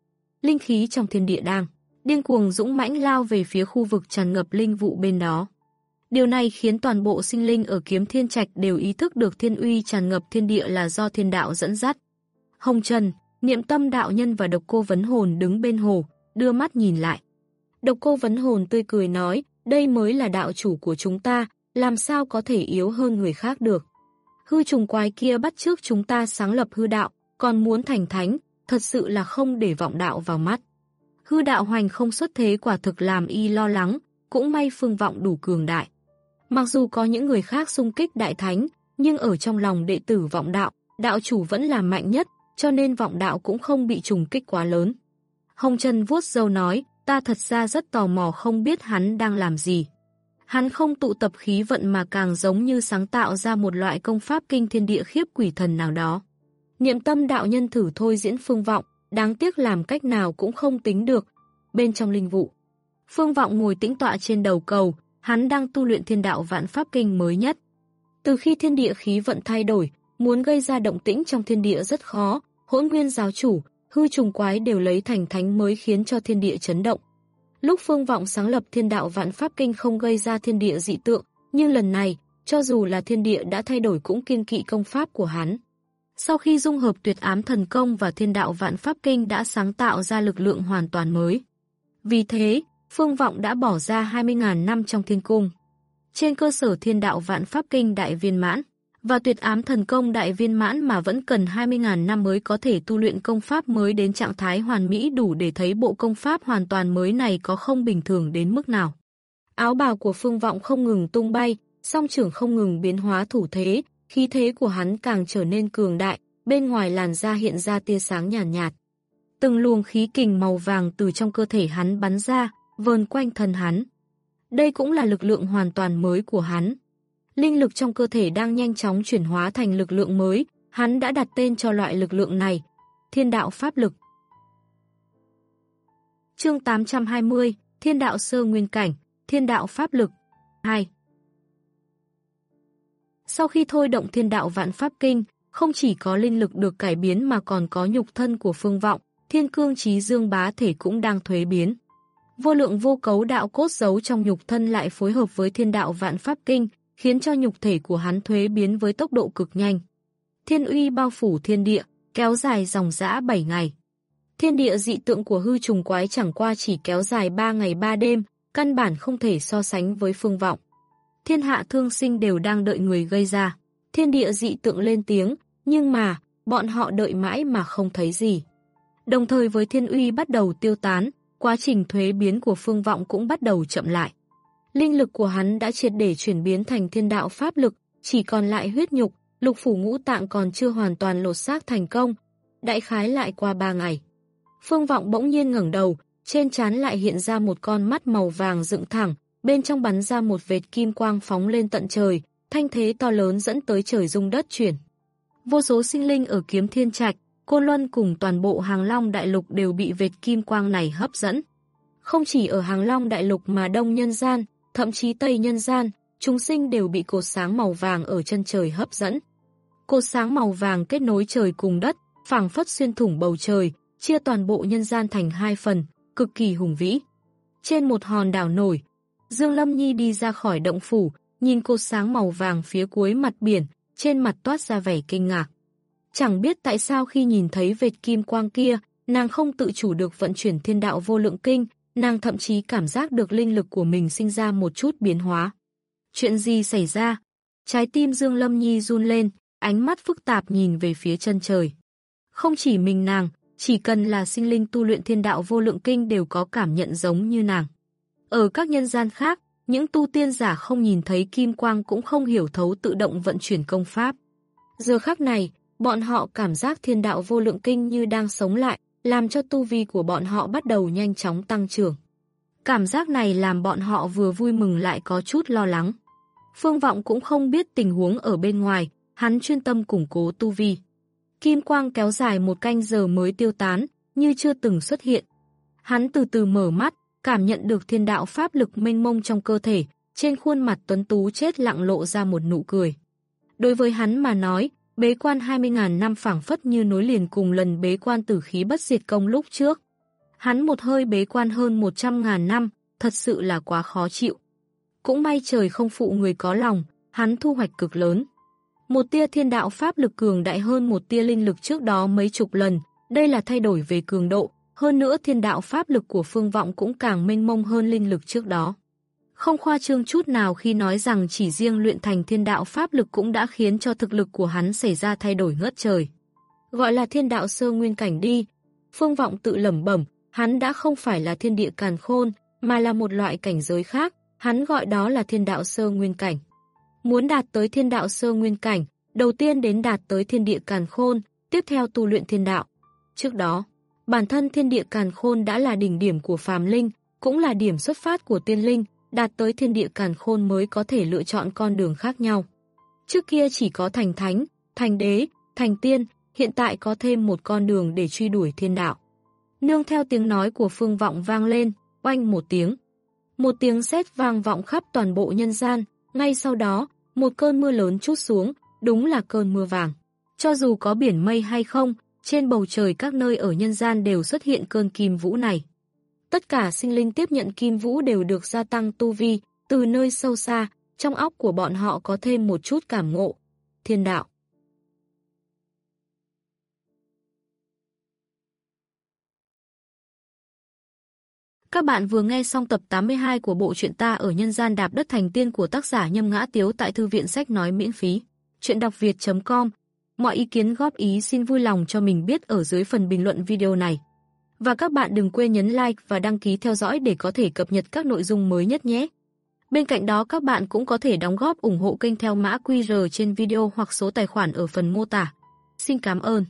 Linh khí trong thiên địa đang, điên cuồng dũng mãnh lao về phía khu vực tràn ngập linh vụ bên đó. Điều này khiến toàn bộ sinh linh ở kiếm thiên trạch đều ý thức được thiên uy tràn ngập thiên địa là do thiên đạo dẫn dắt. Hồng Trần, niệm tâm đạo nhân và độc cô vấn hồn đứng bên hồ, đưa mắt nhìn lại. Độc cô vấn hồn tươi cười nói, đây mới là đạo chủ của chúng ta, làm sao có thể yếu hơn người khác được. Hư trùng quái kia bắt trước chúng ta sáng lập hư đạo, còn muốn thành thánh, thật sự là không để vọng đạo vào mắt. Hư đạo hoành không xuất thế quả thực làm y lo lắng, cũng may phương vọng đủ cường đại. Mặc dù có những người khác xung kích đại thánh, nhưng ở trong lòng đệ tử vọng đạo, đạo chủ vẫn là mạnh nhất, cho nên vọng đạo cũng không bị trùng kích quá lớn. Hồng Trần vuốt dâu nói, ta thật ra rất tò mò không biết hắn đang làm gì. Hắn không tụ tập khí vận mà càng giống như sáng tạo ra một loại công pháp kinh thiên địa khiếp quỷ thần nào đó. Niệm tâm đạo nhân thử thôi diễn phương vọng, đáng tiếc làm cách nào cũng không tính được. Bên trong linh vụ, phương vọng ngồi tĩnh tọa trên đầu cầu, hắn đang tu luyện thiên đạo vạn pháp kinh mới nhất. Từ khi thiên địa khí vận thay đổi, muốn gây ra động tĩnh trong thiên địa rất khó, hỗn nguyên giáo chủ, hư trùng quái đều lấy thành thánh mới khiến cho thiên địa chấn động. Lúc phương vọng sáng lập thiên đạo vạn pháp kinh không gây ra thiên địa dị tượng, nhưng lần này, cho dù là thiên địa đã thay đổi cũng kiên kỵ công pháp của hắn. Sau khi dung hợp tuyệt ám thần công và thiên đạo vạn pháp kinh đã sáng tạo ra lực lượng hoàn toàn mới. Vì thế, phương vọng đã bỏ ra 20.000 năm trong thiên cung. Trên cơ sở thiên đạo vạn pháp kinh đại viên mãn, và tuyệt ám thần công đại viên mãn mà vẫn cần 20.000 năm mới có thể tu luyện công pháp mới đến trạng thái hoàn mỹ đủ để thấy bộ công pháp hoàn toàn mới này có không bình thường đến mức nào. Áo bào của phương vọng không ngừng tung bay, song trưởng không ngừng biến hóa thủ thế, khí thế của hắn càng trở nên cường đại, bên ngoài làn da hiện ra tia sáng nhàn nhạt, nhạt. Từng luồng khí kình màu vàng từ trong cơ thể hắn bắn ra, vờn quanh thân hắn. Đây cũng là lực lượng hoàn toàn mới của hắn. Linh lực trong cơ thể đang nhanh chóng chuyển hóa thành lực lượng mới, hắn đã đặt tên cho loại lực lượng này, thiên đạo pháp lực. Chương 820, Thiên đạo sơ nguyên cảnh, Thiên đạo pháp lực 2 Sau khi thôi động thiên đạo vạn pháp kinh, không chỉ có linh lực được cải biến mà còn có nhục thân của phương vọng, thiên cương trí dương bá thể cũng đang thuế biến. Vô lượng vô cấu đạo cốt giấu trong nhục thân lại phối hợp với thiên đạo vạn pháp kinh, khiến cho nhục thể của hắn thuế biến với tốc độ cực nhanh. Thiên uy bao phủ thiên địa, kéo dài dòng dã 7 ngày. Thiên địa dị tượng của hư trùng quái chẳng qua chỉ kéo dài 3 ngày 3 đêm, căn bản không thể so sánh với phương vọng. Thiên hạ thương sinh đều đang đợi người gây ra. Thiên địa dị tượng lên tiếng, nhưng mà, bọn họ đợi mãi mà không thấy gì. Đồng thời với thiên uy bắt đầu tiêu tán, quá trình thuế biến của phương vọng cũng bắt đầu chậm lại. Linh lực của hắn đã triệt để chuyển biến thành thiên đạo pháp lực, chỉ còn lại huyết nhục, lục phủ ngũ tạng còn chưa hoàn toàn lột xác thành công. Đại khái lại qua ba ngày. Phương Vọng bỗng nhiên ngẩng đầu, trên trán lại hiện ra một con mắt màu vàng dựng thẳng, bên trong bắn ra một vệt kim quang phóng lên tận trời, thanh thế to lớn dẫn tới trời rung đất chuyển. Vô số sinh linh ở kiếm thiên trạch, Côn Luân cùng toàn bộ Hàng Long Đại Lục đều bị vệt kim quang này hấp dẫn. Không chỉ ở Hàng Long Đại Lục mà Đông Nhân Gian, thậm chí Tây Nhân Gian, chúng sinh đều bị cột sáng màu vàng ở chân trời hấp dẫn. Cột sáng màu vàng kết nối trời cùng đất, phảng phất xuyên thủng bầu trời, chia toàn bộ nhân gian thành hai phần, cực kỳ hùng vĩ. Trên một hòn đảo nổi, Dương Lâm Nhi đi ra khỏi động phủ, nhìn cột sáng màu vàng phía cuối mặt biển, trên mặt toát ra vẻ kinh ngạc. Chẳng biết tại sao khi nhìn thấy vệt kim quang kia, nàng không tự chủ được vận chuyển thiên đạo vô lượng kinh, nàng thậm chí cảm giác được linh lực của mình sinh ra một chút biến hóa. Chuyện gì xảy ra? Trái tim Dương Lâm Nhi run lên, ánh mắt phức tạp nhìn về phía chân trời. Không chỉ mình nàng, chỉ cần là sinh linh tu luyện thiên đạo vô lượng kinh đều có cảm nhận giống như nàng. Ở các nhân gian khác, những tu tiên giả không nhìn thấy kim quang cũng không hiểu thấu tự động vận chuyển công pháp. Giờ khắc này, bọn họ cảm giác thiên đạo vô lượng kinh như đang sống lại, làm cho tu vi của bọn họ bắt đầu nhanh chóng tăng trưởng. Cảm giác này làm bọn họ vừa vui mừng lại có chút lo lắng. Phương Vọng cũng không biết tình huống ở bên ngoài, hắn chuyên tâm củng cố tu vi. Kim quang kéo dài một canh giờ mới tiêu tán, như chưa từng xuất hiện. Hắn từ từ mở mắt, cảm nhận được thiên đạo pháp lực mênh mông trong cơ thể, trên khuôn mặt tuấn tú chết lặng lộ ra một nụ cười. Đối với hắn mà nói, bế quan 20.000 năm phảng phất như nối liền cùng lần bế quan tử khí bất diệt công lúc trước. Hắn một hơi bế quan hơn 100.000 năm, thật sự là quá khó chịu. Cũng may trời không phụ người có lòng, hắn thu hoạch cực lớn. Một tia thiên đạo pháp lực cường đại hơn một tia linh lực trước đó mấy chục lần, đây là thay đổi về cường độ, hơn nữa thiên đạo pháp lực của phương vọng cũng càng mênh mông hơn linh lực trước đó. Không khoa trương chút nào khi nói rằng chỉ riêng luyện thành thiên đạo pháp lực cũng đã khiến cho thực lực của hắn xảy ra thay đổi ngất trời. Gọi là thiên đạo sơ nguyên cảnh đi. Phương vọng tự lẩm bẩm, hắn đã không phải là thiên địa càn khôn, mà là một loại cảnh giới khác, hắn gọi đó là thiên đạo sơ nguyên cảnh. Muốn đạt tới thiên đạo sơ nguyên cảnh, đầu tiên đến đạt tới thiên địa càn khôn, tiếp theo tu luyện thiên đạo. Trước đó, bản thân thiên địa càn khôn đã là đỉnh điểm của phàm linh, cũng là điểm xuất phát của tiên linh, đạt tới thiên địa càn khôn mới có thể lựa chọn con đường khác nhau. Trước kia chỉ có thành thánh, thành đế, thành tiên, hiện tại có thêm một con đường để truy đuổi thiên đạo. Nương theo tiếng nói của phương vọng vang lên, oanh một tiếng. Một tiếng sét vang vọng khắp toàn bộ nhân gian, ngay sau đó, một cơn mưa lớn chút xuống, đúng là cơn mưa vàng. Cho dù có biển mây hay không, trên bầu trời các nơi ở nhân gian đều xuất hiện cơn kim vũ này. Tất cả sinh linh tiếp nhận kim vũ đều được gia tăng tu vi, từ nơi sâu xa, trong óc của bọn họ có thêm một chút cảm ngộ. Thiên đạo Các bạn vừa nghe xong tập 82 của bộ truyện ta ở nhân gian đạp đất thành tiên của tác giả Nhâm Ngã Tiếu tại thư viện sách nói miễn phí. Chuyện đọc việt.com Mọi ý kiến góp ý xin vui lòng cho mình biết ở dưới phần bình luận video này. Và các bạn đừng quên nhấn like và đăng ký theo dõi để có thể cập nhật các nội dung mới nhất nhé. Bên cạnh đó, các bạn cũng có thể đóng góp ủng hộ kênh theo mã QR trên video hoặc số tài khoản ở phần mô tả. Xin cảm ơn.